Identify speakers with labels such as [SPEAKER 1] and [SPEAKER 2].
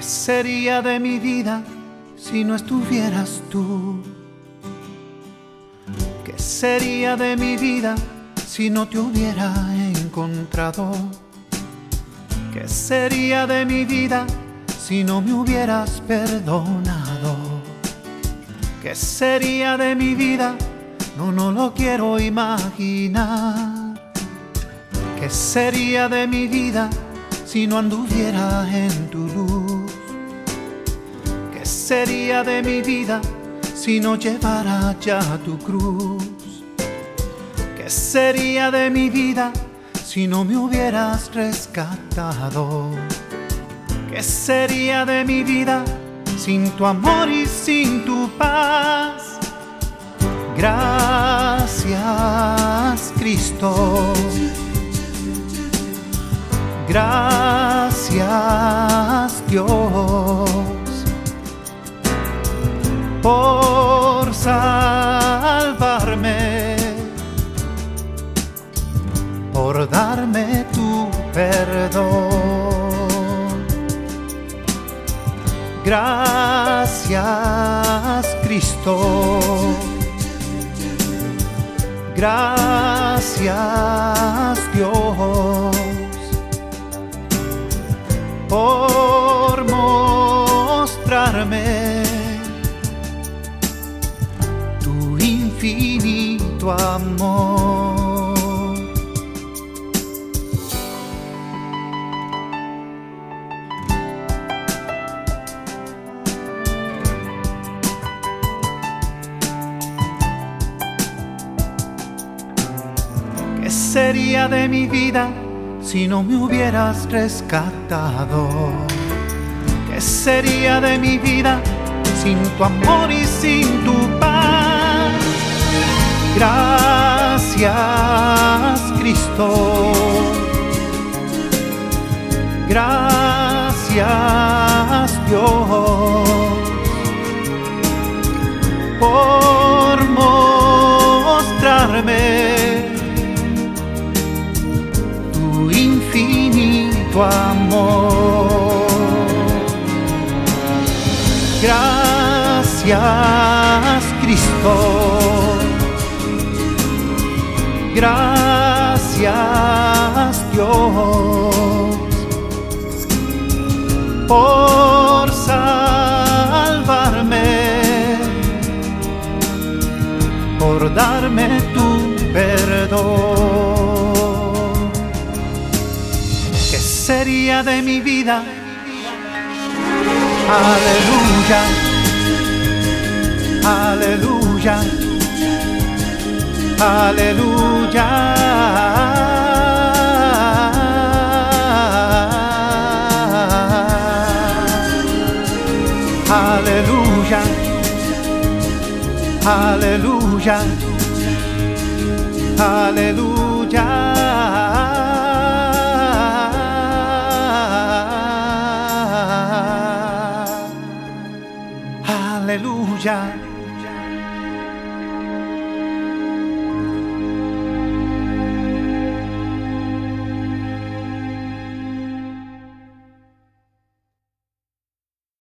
[SPEAKER 1] ¿Qué sería de mi vida si no estuvieras tú? ¿Qué sería de mi vida si no te hubiera encontrado? ¿Qué sería de mi vida si no me hubieras perdonado? ¿Qué sería de mi vida? No, no lo quiero imaginar. ¿Qué sería de mi vida si no anduviera en tu luz? ¿Qué sería de mi vida si no llevara ya tu cruz? ¿Qué sería de mi vida si no me hubieras rescatado? ¿Qué sería de mi vida sin tu amor y sin tu paz? Gracias Cristo. Gracias por salvarme, por darme tu perdón. Gracias Cristo. Gracias Dios por mostrarme infinito amor. ¿Qué sería de mi vida? si no me hubieras rescatado? ¿Qué sería de mi vida sin tu amor y sin tu paz? Gracias Cristo. Gracias Dios por mostrarme infinito amor. Gracias Cristo. Gracias Dios por salvarme, por darme tu perdón sería de mi vida? Aleluya, aleluya, aleluya. Aleluya, aleluya, aleluya. Aleluya.